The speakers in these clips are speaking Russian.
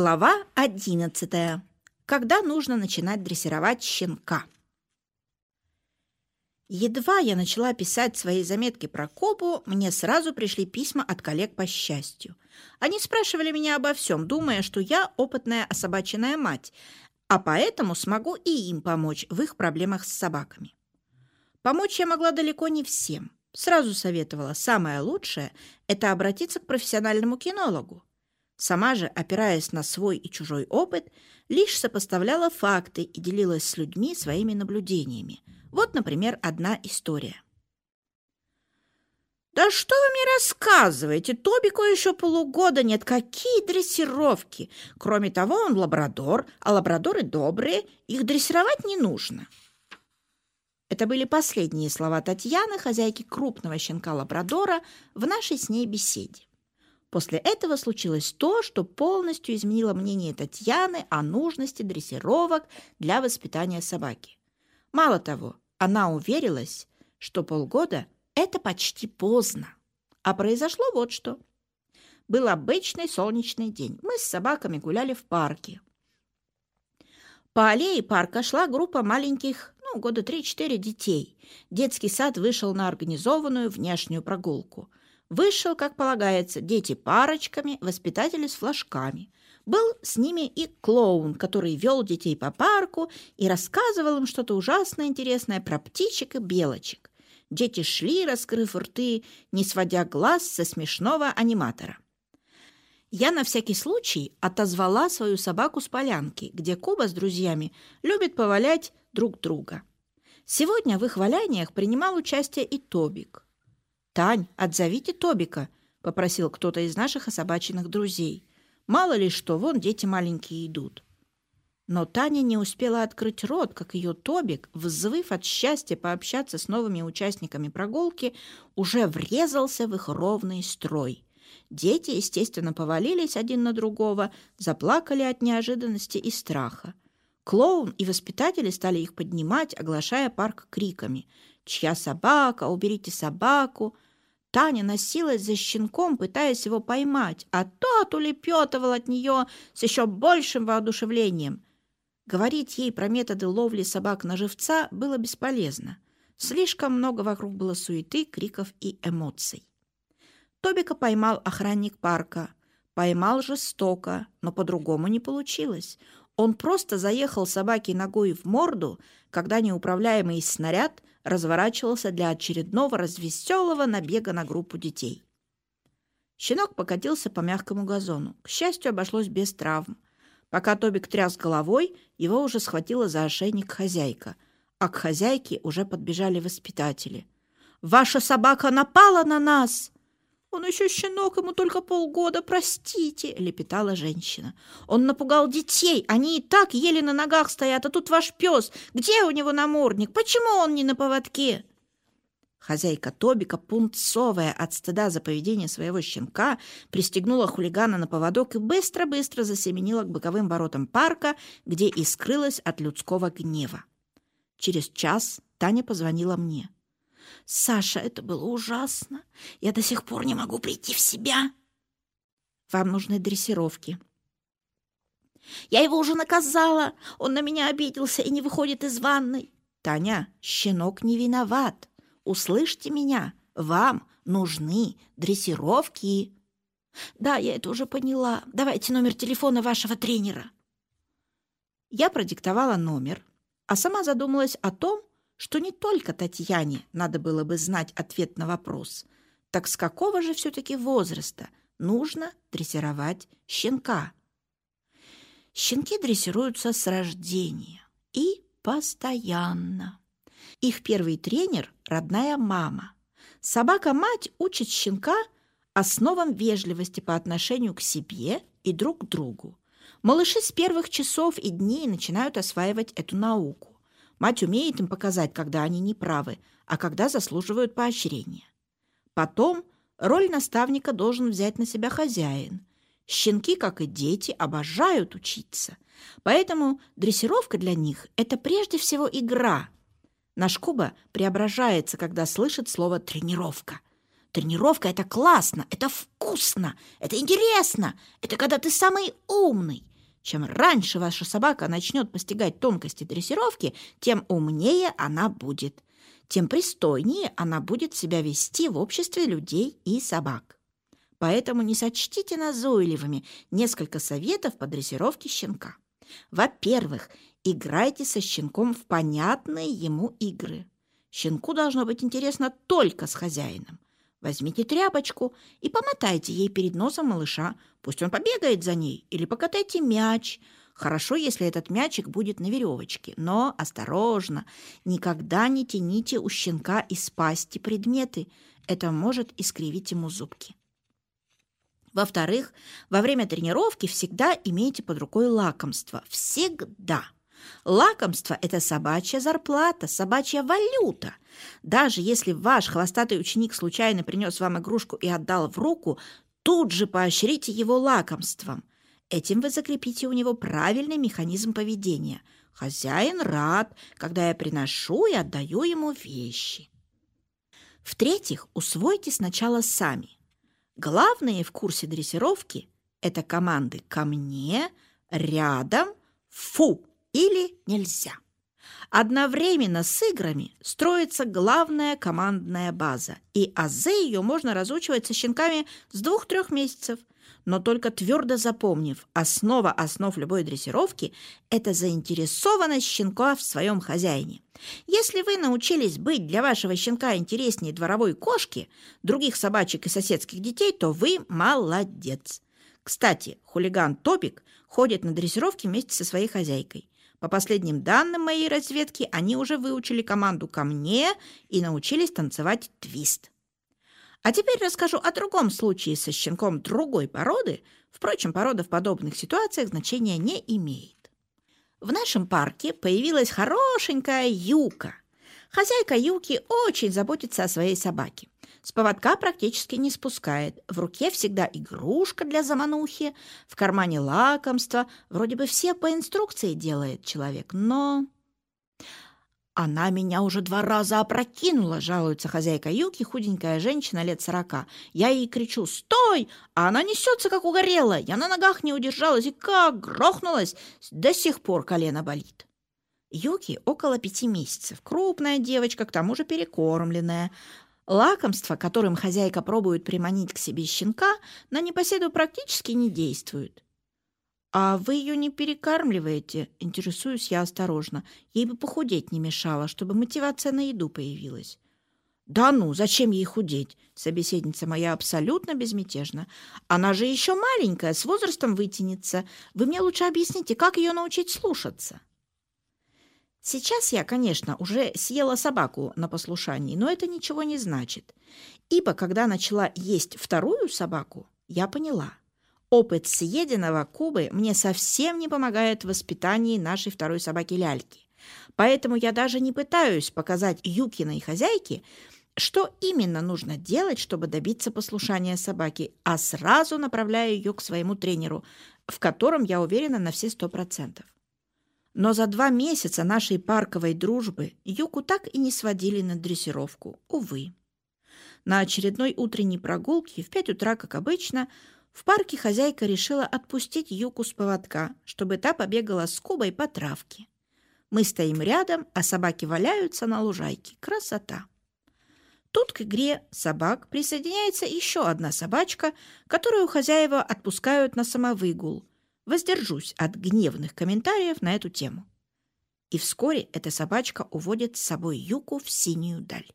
Глава 11. Когда нужно начинать дрессировать щенка. Едва я начала писать свои заметки про Кобу, мне сразу пришли письма от коллег по счастью. Они спрашивали меня обо всем, думая, что я опытная особаченная мать, а поэтому смогу и им помочь в их проблемах с собаками. Помочь я могла далеко не всем. Сразу советовала, самое лучшее – это обратиться к профессиональному кинологу. Сама же, опираясь на свой и чужой опыт, лишь сопоставляла факты и делилась с людьми своими наблюдениями. Вот, например, одна история. «Да что вы мне рассказываете? Тобику еще полугода нет. Какие дрессировки? Кроме того, он лабрадор, а лабрадоры добрые, их дрессировать не нужно». Это были последние слова Татьяны, хозяйки крупного щенка лабрадора, в нашей с ней беседе. После этого случилось то, что полностью изменило мнение Татьяны о нужности дрессировок для воспитания собаки. Мало того, она уверилась, что полгода – это почти поздно. А произошло вот что. Был обычный солнечный день. Мы с собаками гуляли в парке. По аллее парка шла группа маленьких, ну, года 3-4 детей. Детский сад вышел на организованную внешнюю прогулку – Вышел, как полагается, дети парочками, воспитатели с флажками. Был с ними и клоун, который вел детей по парку и рассказывал им что-то ужасно интересное про птичек и белочек. Дети шли, раскрыв рты, не сводя глаз со смешного аниматора. Я на всякий случай отозвала свою собаку с полянки, где Куба с друзьями любит повалять друг друга. Сегодня в их валяниях принимал участие и Тобик – «Тань, отзовите Тобика», — попросил кто-то из наших особаченных друзей. «Мало ли что, вон дети маленькие идут». Но Таня не успела открыть рот, как ее Тобик, взвыв от счастья пообщаться с новыми участниками прогулки, уже врезался в их ровный строй. Дети, естественно, повалились один на другого, заплакали от неожиданности и страха. Клоун и воспитатели стали их поднимать, оглашая парк криками «Чья собака? Уберите собаку!» Таня носилась за щенком, пытаясь его поймать, а тот улепетывал от нее с еще большим воодушевлением. Говорить ей про методы ловли собак на живца было бесполезно. Слишком много вокруг было суеты, криков и эмоций. Тобика поймал охранник парка. Поймал жестоко, но по-другому не получилось. Он просто заехал собаке ногой в морду, когда неуправляемый снаряд разворачивался для очередного развеселого набега на группу детей. Щенок покатился по мягкому газону. К счастью, обошлось без травм. Пока Тобик тряс головой, его уже схватила за ошейник хозяйка, а к хозяйке уже подбежали воспитатели. «Ваша собака напала на нас!» «Он еще щенок, ему только полгода, простите!» — лепетала женщина. «Он напугал детей, они и так еле на ногах стоят, а тут ваш пес. Где у него намордник? Почему он не на поводке?» Хозяйка Тобика, пунцовая от стыда за поведение своего щенка, пристегнула хулигана на поводок и быстро-быстро засеменила к боковым воротам парка, где и скрылась от людского гнева. Через час Таня позвонила мне. Саша, это было ужасно. Я до сих пор не могу прийти в себя. Вам нужны дрессировки. Я его уже наказала. Он на меня обиделся и не выходит из ванной. Таня, щенок не виноват. Услышьте меня. Вам нужны дрессировки. Да, я это уже поняла. Давайте номер телефона вашего тренера. Я продиктовала номер, а сама задумалась о том, что не только Татьяне надо было бы знать ответ на вопрос, так с какого же все-таки возраста нужно дрессировать щенка? Щенки дрессируются с рождения и постоянно. Их первый тренер – родная мама. Собака-мать учит щенка основам вежливости по отношению к себе и друг к другу. Малыши с первых часов и дней начинают осваивать эту науку. Мать умеет им показать, когда они неправы, а когда заслуживают поощрения. Потом роль наставника должен взять на себя хозяин. Щенки, как и дети, обожают учиться. Поэтому дрессировка для них – это прежде всего игра. Наш Куба преображается, когда слышит слово «тренировка». Тренировка – это классно, это вкусно, это интересно, это когда ты самый умный. Чем раньше ваша собака начнет постигать тонкости дрессировки, тем умнее она будет, тем пристойнее она будет себя вести в обществе людей и собак. Поэтому не сочтите назойливыми несколько советов по дрессировке щенка. Во-первых, играйте со щенком в понятные ему игры. Щенку должно быть интересно только с хозяином. Возьмите тряпочку и помотайте ей перед носом малыша. Пусть он побегает за ней. Или покатайте мяч. Хорошо, если этот мячик будет на веревочке. Но осторожно, никогда не тяните у щенка из пасти предметы. Это может искривить ему зубки. Во-вторых, во время тренировки всегда имейте под рукой лакомство. Всегда. Лакомство – это собачья зарплата, собачья валюта. Даже если ваш хвостатый ученик случайно принес вам игрушку и отдал в руку, тут же поощрите его лакомством. Этим вы закрепите у него правильный механизм поведения. Хозяин рад, когда я приношу и отдаю ему вещи. В-третьих, усвойте сначала сами. Главные в курсе дрессировки – это команды «ко мне», «рядом», «фу» или нельзя. Одновременно с играми строится главная командная база, и азы ее можно разучивать со щенками с двух-трех месяцев. Но только твердо запомнив, основа основ любой дрессировки – это заинтересованность щенка в своем хозяине. Если вы научились быть для вашего щенка интереснее дворовой кошки, других собачек и соседских детей, то вы молодец. Кстати, хулиган Топик ходит на дрессировки вместе со своей хозяйкой. По последним данным моей разведки, они уже выучили команду ко мне и научились танцевать твист. А теперь расскажу о другом случае со щенком другой породы. Впрочем, порода в подобных ситуациях значения не имеет. В нашем парке появилась хорошенькая юка. Хозяйка юки очень заботится о своей собаке. С поводка практически не спускает. В руке всегда игрушка для заманухи, в кармане лакомство. Вроде бы все по инструкции делает человек, но... «Она меня уже два раза опрокинула», — жалуется хозяйка Юки, худенькая женщина лет сорока. Я ей кричу «Стой!», а она несется, как угорелая. Я на ногах не удержалась и как грохнулась. До сих пор колено болит. Юки около пяти месяцев. Крупная девочка, к тому же перекормленная. Лакомства, которым хозяйка пробует приманить к себе щенка, на непоседу практически не действуют. «А вы ее не перекармливаете?» – интересуюсь я осторожно. Ей бы похудеть не мешало, чтобы мотивация на еду появилась. «Да ну, зачем ей худеть?» Собеседница моя абсолютно безмятежна. «Она же еще маленькая, с возрастом вытянется. Вы мне лучше объясните, как ее научить слушаться?» Сейчас я, конечно, уже съела собаку на послушании, но это ничего не значит. Ибо когда начала есть вторую собаку, я поняла. Опыт съеденного Кубы мне совсем не помогает в воспитании нашей второй собаки Ляльки. Поэтому я даже не пытаюсь показать Юкиной хозяйке, что именно нужно делать, чтобы добиться послушания собаки, а сразу направляю ее к своему тренеру, в котором я уверена на все сто процентов. Но за два месяца нашей парковой дружбы Юку так и не сводили на дрессировку, увы. На очередной утренней прогулке в пять утра, как обычно, в парке хозяйка решила отпустить Юку с поводка, чтобы та побегала с Кубой по травке. Мы стоим рядом, а собаки валяются на лужайке. Красота! Тут к игре собак присоединяется еще одна собачка, которую хозяева отпускают на самовыгул – Воздержусь от гневных комментариев на эту тему. И вскоре эта собачка уводит с собой Юку в синюю даль.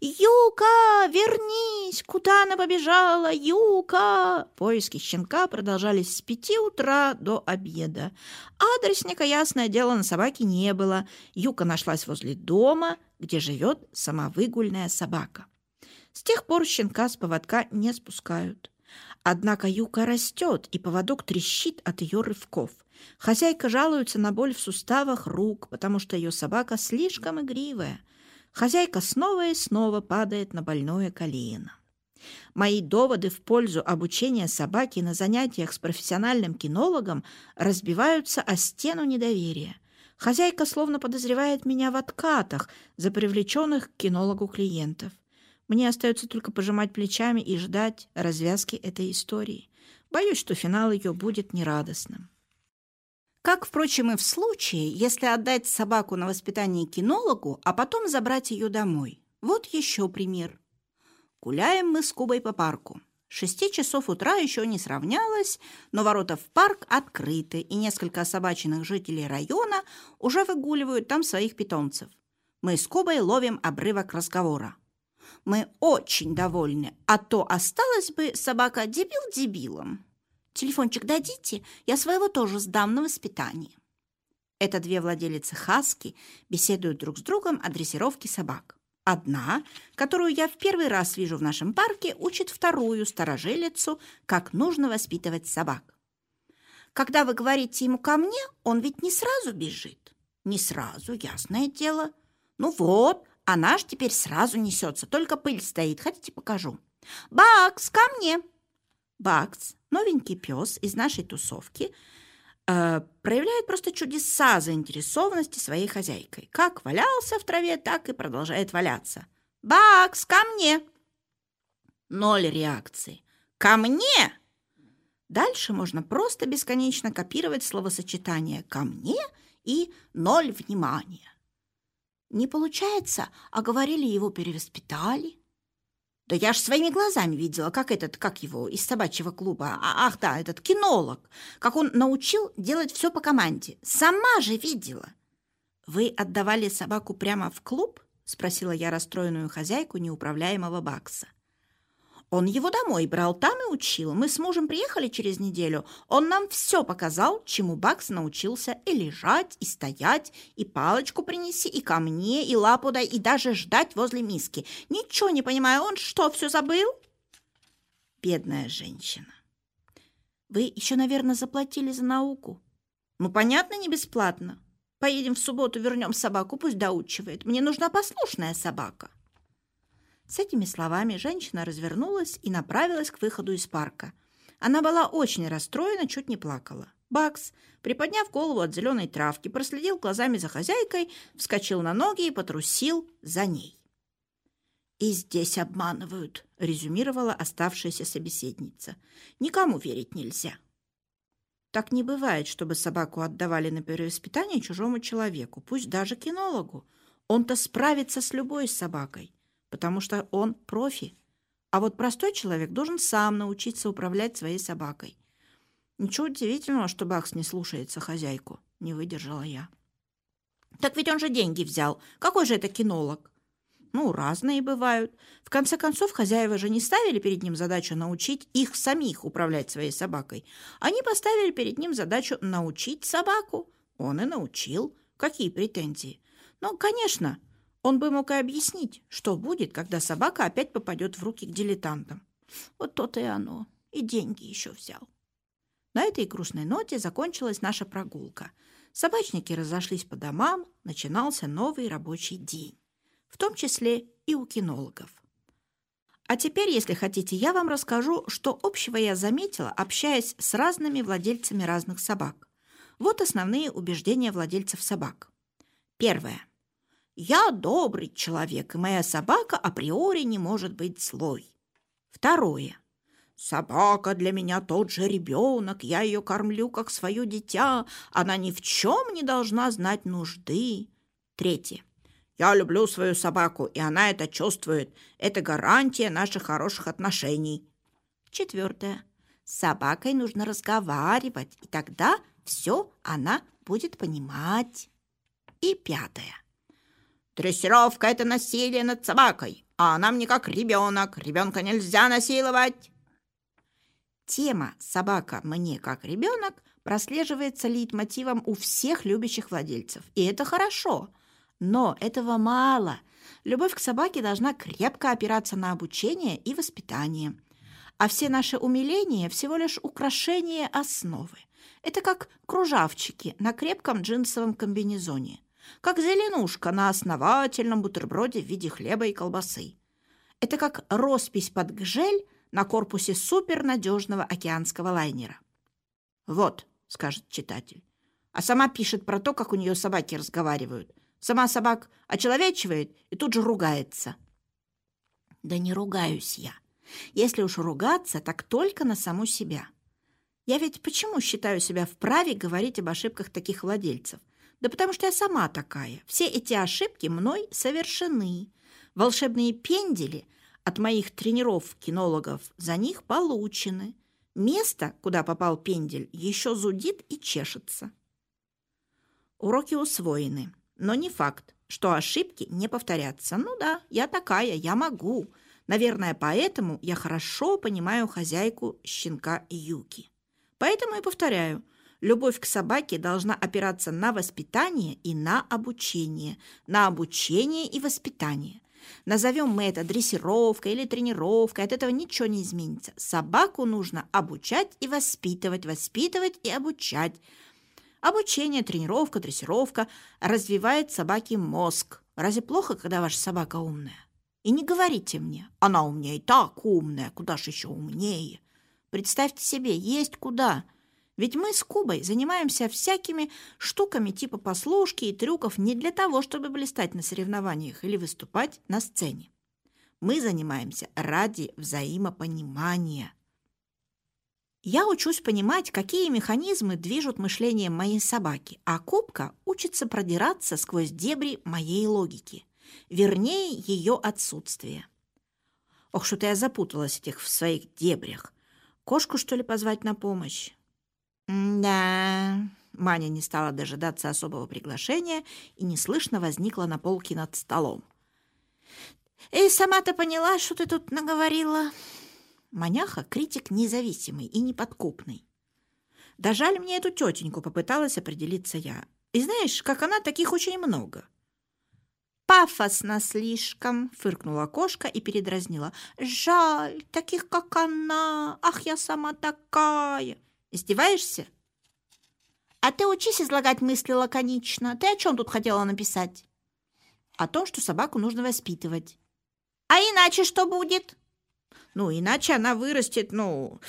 «Юка, вернись! Куда она побежала? Юка!» Поиски щенка продолжались с пяти утра до обеда. Адресника, ясное дело, на собаке не было. Юка нашлась возле дома, где живет самовыгульная собака. С тех пор щенка с поводка не спускают. Однако юка растет, и поводок трещит от ее рывков. Хозяйка жалуется на боль в суставах рук, потому что ее собака слишком игривая. Хозяйка снова и снова падает на больное колено. Мои доводы в пользу обучения собаки на занятиях с профессиональным кинологом разбиваются о стену недоверия. Хозяйка словно подозревает меня в откатах за привлеченных к кинологу клиентов. Мне остается только пожимать плечами и ждать развязки этой истории. Боюсь, что финал ее будет нерадостным. Как, впрочем, и в случае, если отдать собаку на воспитание кинологу, а потом забрать ее домой. Вот еще пример. Гуляем мы с Кубой по парку. Шести часов утра еще не сравнялось, но ворота в парк открыты, и несколько собачьих жителей района уже выгуливают там своих питомцев. Мы с Кубой ловим обрывок разговора. Мы очень довольны, а то осталась бы собака дебил дебилом. Телефончик дадите, я своего тоже сдам на воспитание. Это две владелицы хаски беседуют друг с другом о дрессировке собак. Одна, которую я в первый раз вижу в нашем парке, учит вторую сторожилицу, как нужно воспитывать собак. Когда вы говорите ему ко мне, он ведь не сразу бежит. Не сразу, ясное дело. Ну вот, а наш теперь сразу несется, только пыль стоит. Хотите, покажу? Бакс, ко мне! Бакс, новенький пес из нашей тусовки – э, проявляет просто чудеса заинтересованности своей хозяйкой. Как валялся в траве, так и продолжает валяться. «Бакс, ко мне!» Ноль реакции. «Ко мне!» Дальше можно просто бесконечно копировать словосочетание «ко мне» и «ноль внимания». Не получается, а говорили, его перевоспитали. Да я ж своими глазами видела, как этот, как его, из собачьего клуба, а, ах да, этот кинолог, как он научил делать все по команде. Сама же видела. Вы отдавали собаку прямо в клуб? Спросила я расстроенную хозяйку неуправляемого Бакса. Он его домой брал, там и учил. Мы с мужем приехали через неделю. Он нам все показал, чему Бакс научился и лежать, и стоять, и палочку принеси, и ко мне, и лапу дай, и даже ждать возле миски. Ничего не понимаю, он что, все забыл? Бедная женщина. Вы еще, наверное, заплатили за науку. Ну, понятно, не бесплатно. Поедем в субботу, вернем собаку, пусть доучивает. Мне нужна послушная собака. С этими словами женщина развернулась и направилась к выходу из парка. Она была очень расстроена, чуть не плакала. Бакс, приподняв голову от зеленой травки, проследил глазами за хозяйкой, вскочил на ноги и потрусил за ней. «И здесь обманывают», — резюмировала оставшаяся собеседница. «Никому верить нельзя». Так не бывает, чтобы собаку отдавали на перевоспитание чужому человеку, пусть даже кинологу. Он-то справится с любой собакой потому что он профи. А вот простой человек должен сам научиться управлять своей собакой. Ничего удивительного, что Бакс не слушается хозяйку, не выдержала я. Так ведь он же деньги взял. Какой же это кинолог? Ну, разные бывают. В конце концов, хозяева же не ставили перед ним задачу научить их самих управлять своей собакой. Они поставили перед ним задачу научить собаку. Он и научил. Какие претензии? Ну, конечно, он бы мог и объяснить, что будет, когда собака опять попадет в руки к дилетантам. Вот то-то и оно. И деньги еще взял. На этой грустной ноте закончилась наша прогулка. Собачники разошлись по домам, начинался новый рабочий день. В том числе и у кинологов. А теперь, если хотите, я вам расскажу, что общего я заметила, общаясь с разными владельцами разных собак. Вот основные убеждения владельцев собак. Первое. Я добрый человек, и моя собака априори не может быть злой. Второе. Собака для меня тот же ребенок, я ее кормлю как свое дитя, она ни в чем не должна знать нужды. Третье. Я люблю свою собаку, и она это чувствует. Это гарантия наших хороших отношений. Четвертое. С собакой нужно разговаривать, и тогда все она будет понимать. И пятое. Дрессировка – это насилие над собакой, а она мне как ребенок. Ребенка нельзя насиловать. Тема «собака мне как ребенок» прослеживается лейтмотивом у всех любящих владельцев. И это хорошо. Но этого мало. Любовь к собаке должна крепко опираться на обучение и воспитание. А все наши умиления – всего лишь украшение основы. Это как кружавчики на крепком джинсовом комбинезоне как зеленушка на основательном бутерброде в виде хлеба и колбасы. Это как роспись под гжель на корпусе супернадежного океанского лайнера. «Вот», — скажет читатель, а сама пишет про то, как у нее собаки разговаривают. Сама собак очеловечивает и тут же ругается. Да не ругаюсь я. Если уж ругаться, так только на саму себя. Я ведь почему считаю себя вправе говорить об ошибках таких владельцев? Да потому что я сама такая. Все эти ошибки мной совершены. Волшебные пендели от моих тренеров-кинологов за них получены. Место, куда попал пендель, еще зудит и чешется. Уроки усвоены, но не факт, что ошибки не повторятся. Ну да, я такая, я могу. Наверное, поэтому я хорошо понимаю хозяйку щенка Юки. Поэтому и повторяю, любовь к собаке должна опираться на воспитание и на обучение, на обучение и воспитание. Назовем мы это дрессировкой или тренировкой, от этого ничего не изменится. Собаку нужно обучать и воспитывать, воспитывать и обучать. Обучение, тренировка, дрессировка развивает собаке мозг. Разве плохо, когда ваша собака умная? И не говорите мне, она у меня и так умная, куда ж еще умнее. Представьте себе, есть куда. Ведь мы с Кубой занимаемся всякими штуками типа послушки и трюков не для того, чтобы блистать на соревнованиях или выступать на сцене. Мы занимаемся ради взаимопонимания. Я учусь понимать, какие механизмы движут мышлением моей собаки, а Кубка учится продираться сквозь дебри моей логики, вернее, ее отсутствие. Ох, что-то я запуталась этих в своих дебрях. Кошку, что ли, позвать на помощь? «Да...» Маня не стала дожидаться особого приглашения и неслышно возникла на полке над столом. «Эй, сама-то поняла, что ты тут наговорила?» Маняха — критик независимый и неподкупный. «Да жаль мне эту тетеньку», — попыталась определиться я. «И знаешь, как она, таких очень много». «Пафосно слишком!» — фыркнула кошка и передразнила. «Жаль, таких, как она! Ах, я сама такая!» «Издеваешься?» «А ты учись излагать мысли лаконично. Ты о чем тут хотела написать?» «О том, что собаку нужно воспитывать». «А иначе что будет?» «Ну, иначе она вырастет, ну...»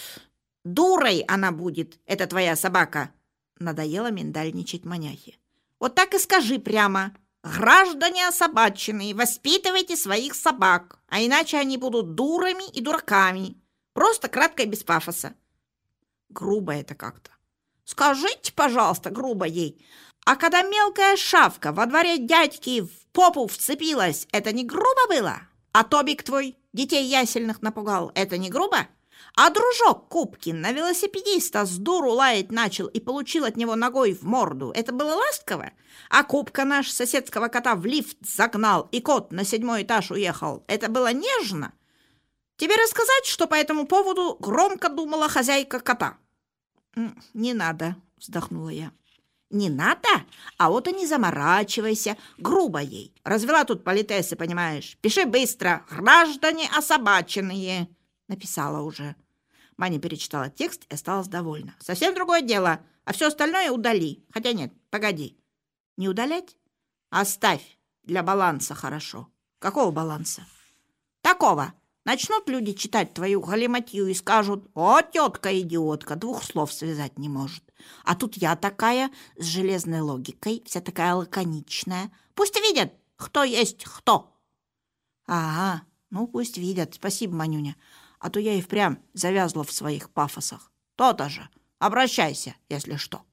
«Дурой она будет, это твоя собака!» Надоело миндальничать маняхи. «Вот так и скажи прямо!» Граждане особаченные, воспитывайте своих собак, а иначе они будут дурами и дураками. Просто кратко и без пафоса. Грубо это как-то. Скажите, пожалуйста, грубо ей, а когда мелкая шавка во дворе дядьки в попу вцепилась, это не грубо было? А Тобик твой детей ясельных напугал, это не грубо? А дружок Кубкин на велосипедиста с дуру лаять начал и получил от него ногой в морду. Это было ласково? А Кубка наш соседского кота в лифт загнал, и кот на седьмой этаж уехал. Это было нежно? Тебе рассказать, что по этому поводу громко думала хозяйка кота? «Не надо», — вздохнула я. «Не надо? А вот и не заморачивайся. Грубо ей. Развела тут политесы, понимаешь. Пиши быстро. Граждане особаченные». Написала уже. Маня перечитала текст и осталась довольна. «Совсем другое дело, а все остальное удали. Хотя нет, погоди. Не удалять? Оставь. Для баланса хорошо. Какого баланса? Такого. Начнут люди читать твою галиматью и скажут, «О, тетка-идиотка, двух слов связать не может». А тут я такая, с железной логикой, вся такая лаконичная. Пусть видят, кто есть кто. Ага, ну пусть видят. Спасибо, Манюня а то я и впрямь завязла в своих пафосах. То-то же. Обращайся, если что.